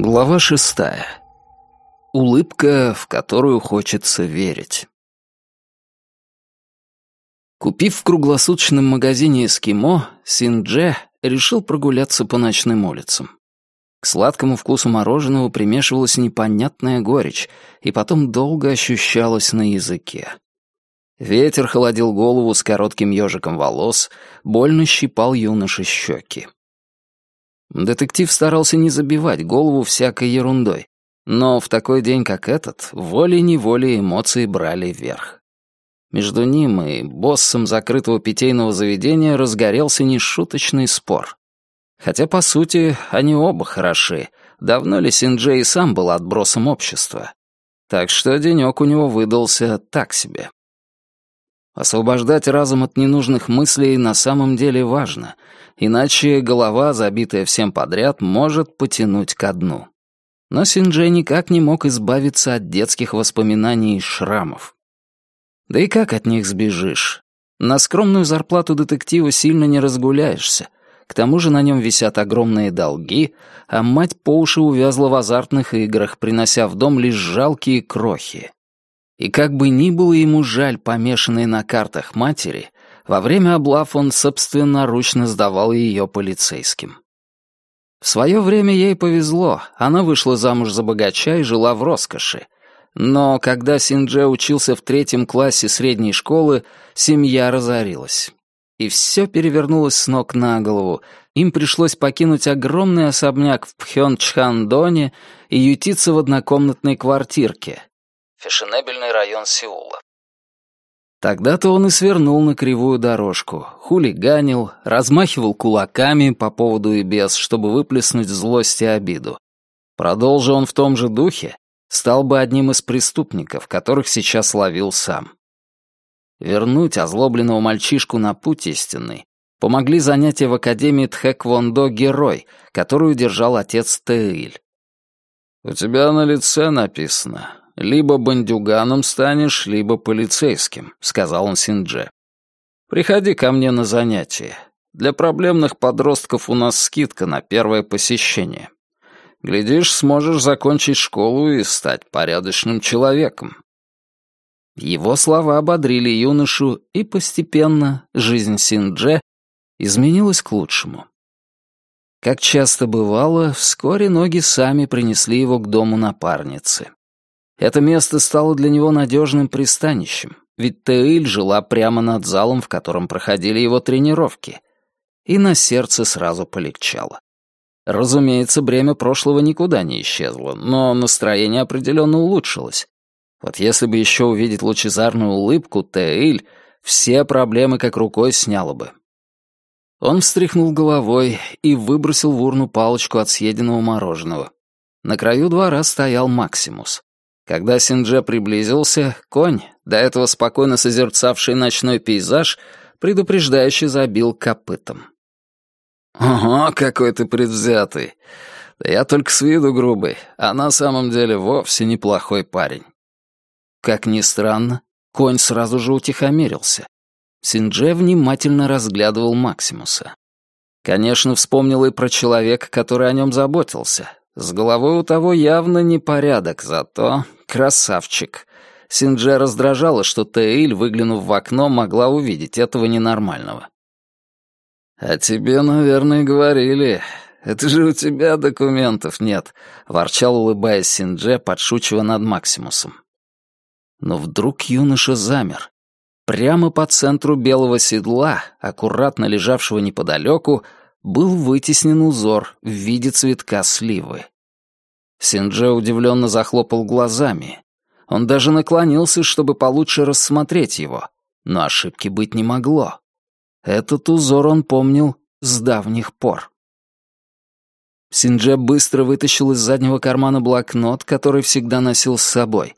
Глава шестая. Улыбка, в которую хочется верить. Купив в круглосуточном магазине «Эскимо», Синдже решил прогуляться по ночным улицам. К сладкому вкусу мороженого примешивалась непонятная горечь, и потом долго ощущалась на языке. Ветер холодил голову с коротким ежиком волос, больно щипал юноши щеки. Детектив старался не забивать голову всякой ерундой, но в такой день, как этот, волей-неволей эмоции брали верх. Между ним и боссом закрытого питейного заведения разгорелся нешуточный спор. Хотя, по сути, они оба хороши. Давно ли Синджей сам был отбросом общества? Так что денек у него выдался так себе. Освобождать разум от ненужных мыслей на самом деле важно, иначе голова, забитая всем подряд, может потянуть ко дну. Но Синджей никак не мог избавиться от детских воспоминаний и шрамов. Да и как от них сбежишь? На скромную зарплату детектива сильно не разгуляешься. К тому же на нем висят огромные долги, а мать по уши увязла в азартных играх, принося в дом лишь жалкие крохи. И как бы ни было ему жаль помешанной на картах матери, во время облав он собственноручно сдавал ее полицейским. В свое время ей повезло, она вышла замуж за богача и жила в роскоши. Но когда Синдже учился в третьем классе средней школы, семья разорилась. И все перевернулось с ног на голову. Им пришлось покинуть огромный особняк в Пхёнчхандоне и ютиться в однокомнатной квартирке, фешенебельный район Сеула. Тогда-то он и свернул на кривую дорожку, хулиганил, размахивал кулаками по поводу и без, чтобы выплеснуть злость и обиду. Продолжил он в том же духе, стал бы одним из преступников, которых сейчас ловил сам. Вернуть озлобленного мальчишку на путь истинный помогли занятия в Академии Тхэквондо «Герой», которую держал отец Тэиль. «У тебя на лице написано либо бандюганом станешь, либо полицейским», — сказал он Синдже. «Приходи ко мне на занятия. Для проблемных подростков у нас скидка на первое посещение. Глядишь, сможешь закончить школу и стать порядочным человеком». Его слова ободрили юношу, и постепенно жизнь Синдже изменилась к лучшему. Как часто бывало, вскоре ноги сами принесли его к дому напарницы. Это место стало для него надежным пристанищем, ведь Теиль жила прямо над залом, в котором проходили его тренировки. И на сердце сразу полегчало. Разумеется, бремя прошлого никуда не исчезло, но настроение определенно улучшилось. Вот если бы еще увидеть лучезарную улыбку Теиль, все проблемы как рукой сняло бы. Он встряхнул головой и выбросил в урну палочку от съеденного мороженого. На краю двора стоял Максимус. Когда Синдже приблизился, конь, до этого спокойно созерцавший ночной пейзаж, предупреждающе забил копытом. «Ого, какой ты предвзятый! Да я только с виду грубый, а на самом деле вовсе неплохой парень». Как ни странно, конь сразу же утихомирился. Синдже внимательно разглядывал Максимуса. Конечно, вспомнил и про человека, который о нем заботился. С головой у того явно непорядок, зато Красавчик. Синдже раздражало, что Теиль, выглянув в окно, могла увидеть этого ненормального. «А тебе, наверное, говорили. Это же у тебя документов нет», — ворчал, улыбаясь Синдже, подшучивая над Максимусом. Но вдруг юноша замер. Прямо по центру белого седла, аккуратно лежавшего неподалеку, был вытеснен узор в виде цветка сливы. Синдже удивленно захлопал глазами. Он даже наклонился, чтобы получше рассмотреть его, но ошибки быть не могло. Этот узор он помнил с давних пор. Синдже быстро вытащил из заднего кармана блокнот, который всегда носил с собой.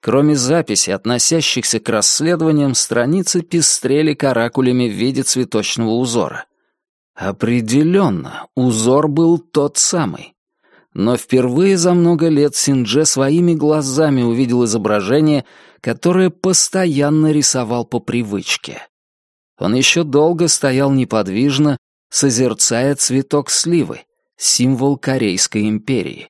Кроме записей, относящихся к расследованиям, страницы пестрели каракулями в виде цветочного узора. Определенно, узор был тот самый но впервые за много лет Синдже своими глазами увидел изображение, которое постоянно рисовал по привычке. Он еще долго стоял неподвижно, созерцая цветок сливы, символ Корейской империи.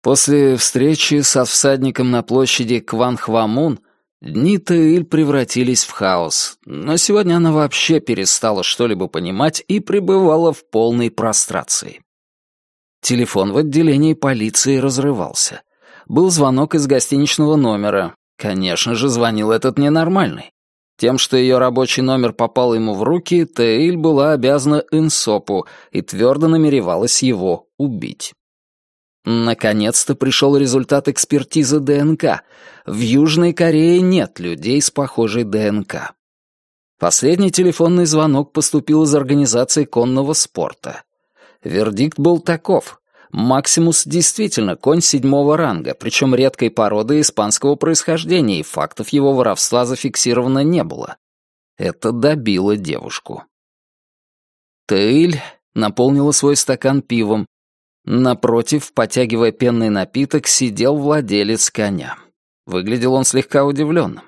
После встречи со всадником на площади Кванхвамун дни Таиль превратились в хаос, но сегодня она вообще перестала что-либо понимать и пребывала в полной прострации. Телефон в отделении полиции разрывался. Был звонок из гостиничного номера. Конечно же, звонил этот ненормальный. Тем, что ее рабочий номер попал ему в руки, Таиль была обязана Инсопу и твердо намеревалась его убить. Наконец-то пришел результат экспертизы ДНК. В Южной Корее нет людей с похожей ДНК. Последний телефонный звонок поступил из организации конного спорта. Вердикт был таков. Максимус действительно конь седьмого ранга, причем редкой породы испанского происхождения, и фактов его воровства зафиксировано не было. Это добило девушку. Тейль наполнила свой стакан пивом. Напротив, потягивая пенный напиток, сидел владелец коня. Выглядел он слегка удивленным.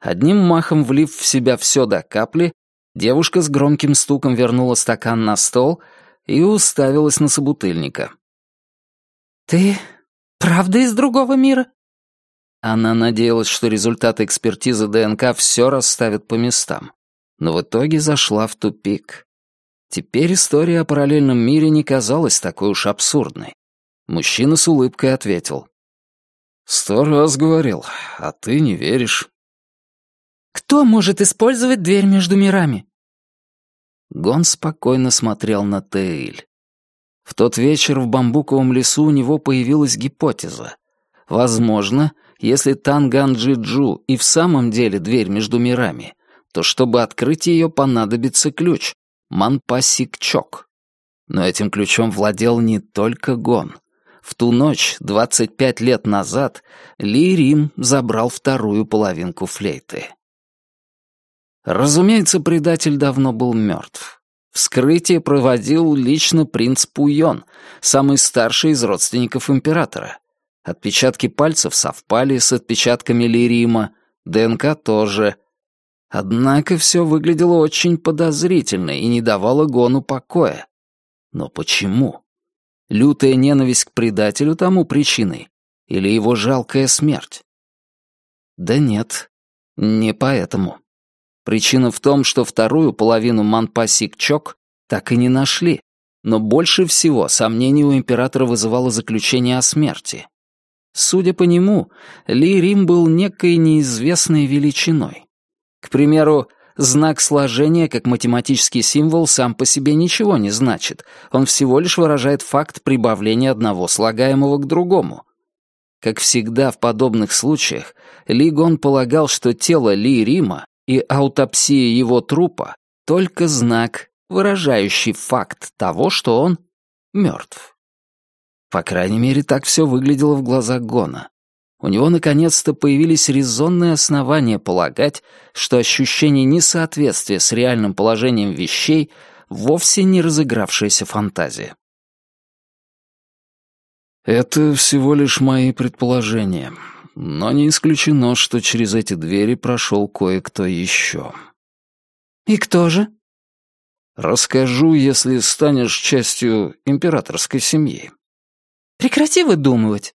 Одним махом влив в себя все до капли, девушка с громким стуком вернула стакан на стол и уставилась на собутыльника. «Ты правда из другого мира?» Она надеялась, что результаты экспертизы ДНК все расставят по местам, но в итоге зашла в тупик. Теперь история о параллельном мире не казалась такой уж абсурдной. Мужчина с улыбкой ответил. «Сто раз говорил, а ты не веришь». «Кто может использовать дверь между мирами?» Гон спокойно смотрел на Тейль. В тот вечер в бамбуковом лесу у него появилась гипотеза. Возможно, если Танганджи-Джу и в самом деле дверь между мирами, то чтобы открыть ее понадобится ключ — Манпасик-Чок. Но этим ключом владел не только Гон. В ту ночь, 25 лет назад, Ли Рим забрал вторую половинку флейты. Разумеется, предатель давно был мертв. Вскрытие проводил лично принц Пуйон, самый старший из родственников императора. Отпечатки пальцев совпали с отпечатками Лирима, ДНК тоже. Однако все выглядело очень подозрительно и не давало Гону покоя. Но почему? Лютая ненависть к предателю тому причиной? Или его жалкая смерть? Да нет, не поэтому. Причина в том, что вторую половину Манпасик-Чок так и не нашли, но больше всего сомнений у императора вызывало заключение о смерти. Судя по нему, Ли Рим был некой неизвестной величиной. К примеру, знак сложения как математический символ сам по себе ничего не значит, он всего лишь выражает факт прибавления одного слагаемого к другому. Как всегда в подобных случаях, Ли Гон полагал, что тело Ли Рима и аутопсия его трупа — только знак, выражающий факт того, что он мертв. По крайней мере, так все выглядело в глазах Гона. У него наконец-то появились резонные основания полагать, что ощущение несоответствия с реальным положением вещей вовсе не разыгравшаяся фантазия. «Это всего лишь мои предположения», но не исключено, что через эти двери прошел кое-кто еще. «И кто же?» «Расскажу, если станешь частью императорской семьи». «Прекрати выдумывать».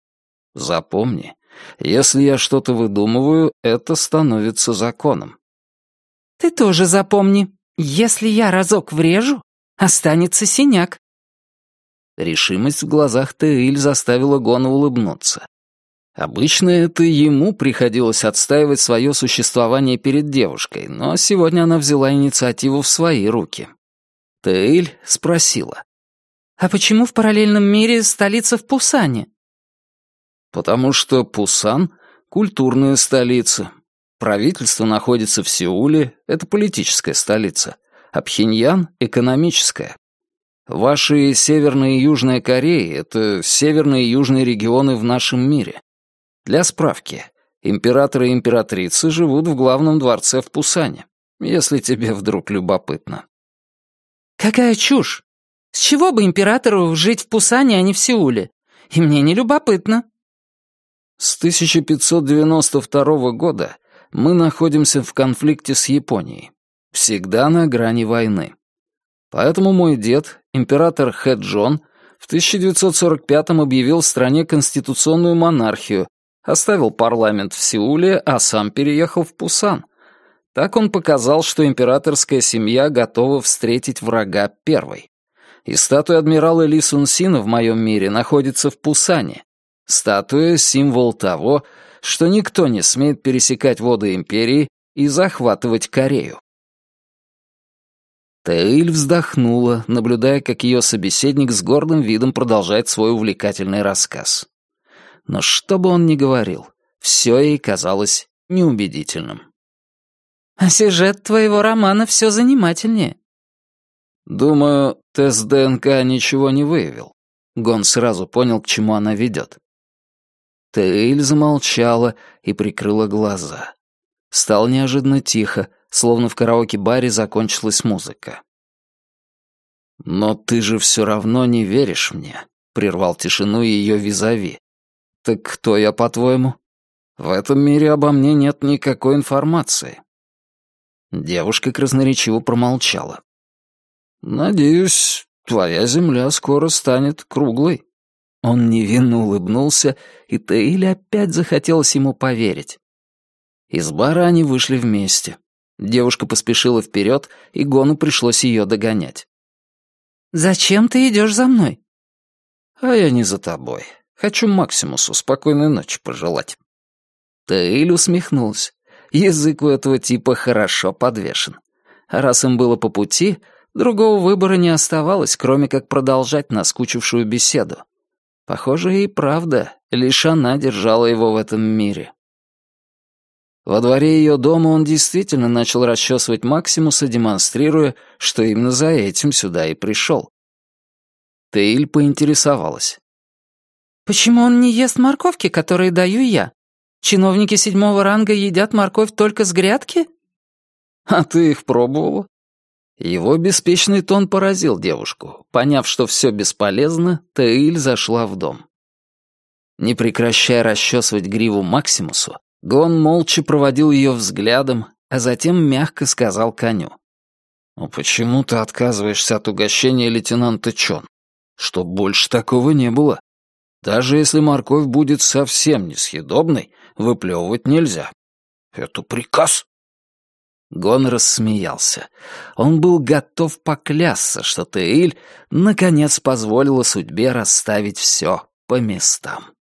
«Запомни, если я что-то выдумываю, это становится законом». «Ты тоже запомни, если я разок врежу, останется синяк». Решимость в глазах Теиль заставила Гона улыбнуться. Обычно это ему приходилось отстаивать свое существование перед девушкой, но сегодня она взяла инициативу в свои руки. Тейль спросила. «А почему в параллельном мире столица в Пусане?» «Потому что Пусан — культурная столица. Правительство находится в Сеуле, это политическая столица, а Пхеньян — экономическая. Ваши Северная и Южная Кореи — это северные и южные регионы в нашем мире. Для справки, император и императрицы живут в главном дворце в Пусане, если тебе вдруг любопытно. Какая чушь! С чего бы императору жить в Пусане, а не в Сеуле? И мне не любопытно. С 1592 года мы находимся в конфликте с Японией. Всегда на грани войны. Поэтому мой дед, император Хэджон, В 1945-м объявил стране конституционную монархию, оставил парламент в Сеуле, а сам переехал в Пусан. Так он показал, что императорская семья готова встретить врага первой. И статуя адмирала Ли Сун Сина в моем мире находится в Пусане. Статуя — символ того, что никто не смеет пересекать воды империи и захватывать Корею. Тейль вздохнула, наблюдая, как ее собеседник с гордым видом продолжает свой увлекательный рассказ. Но что бы он ни говорил, все ей казалось неубедительным. «А сюжет твоего романа все занимательнее». «Думаю, тест ДНК ничего не выявил». Гон сразу понял, к чему она ведет. Тейль замолчала и прикрыла глаза. Стало неожиданно тихо, словно в караоке-баре закончилась музыка. «Но ты же все равно не веришь мне», — прервал тишину ее визави. «Так кто я, по-твоему? В этом мире обо мне нет никакой информации». Девушка красноречиво промолчала. «Надеюсь, твоя земля скоро станет круглой». Он невинно улыбнулся, и Таиле опять захотелось ему поверить. Из бара они вышли вместе. Девушка поспешила вперед, и Гону пришлось ее догонять. «Зачем ты идешь за мной?» «А я не за тобой. Хочу Максимусу спокойной ночи пожелать». Таиль усмехнулся. Язык у этого типа хорошо подвешен. А раз им было по пути, другого выбора не оставалось, кроме как продолжать наскучившую беседу. Похоже, и правда, лишь она держала его в этом мире. Во дворе ее дома он действительно начал расчесывать Максимуса, демонстрируя, что именно за этим сюда и пришел. Тейль поинтересовалась. «Почему он не ест морковки, которые даю я? Чиновники седьмого ранга едят морковь только с грядки?» «А ты их пробовала?» Его беспечный тон поразил девушку. Поняв, что все бесполезно, Тейль зашла в дом. Не прекращая расчесывать гриву Максимусу, Гон молча проводил ее взглядом, а затем мягко сказал коню. «Ну почему ты отказываешься от угощения лейтенанта Чон? Чтоб больше такого не было. Даже если морковь будет совсем несъедобной, выплевывать нельзя. Это приказ». Гон рассмеялся. Он был готов поклясться, что Теиль наконец позволила судьбе расставить все по местам.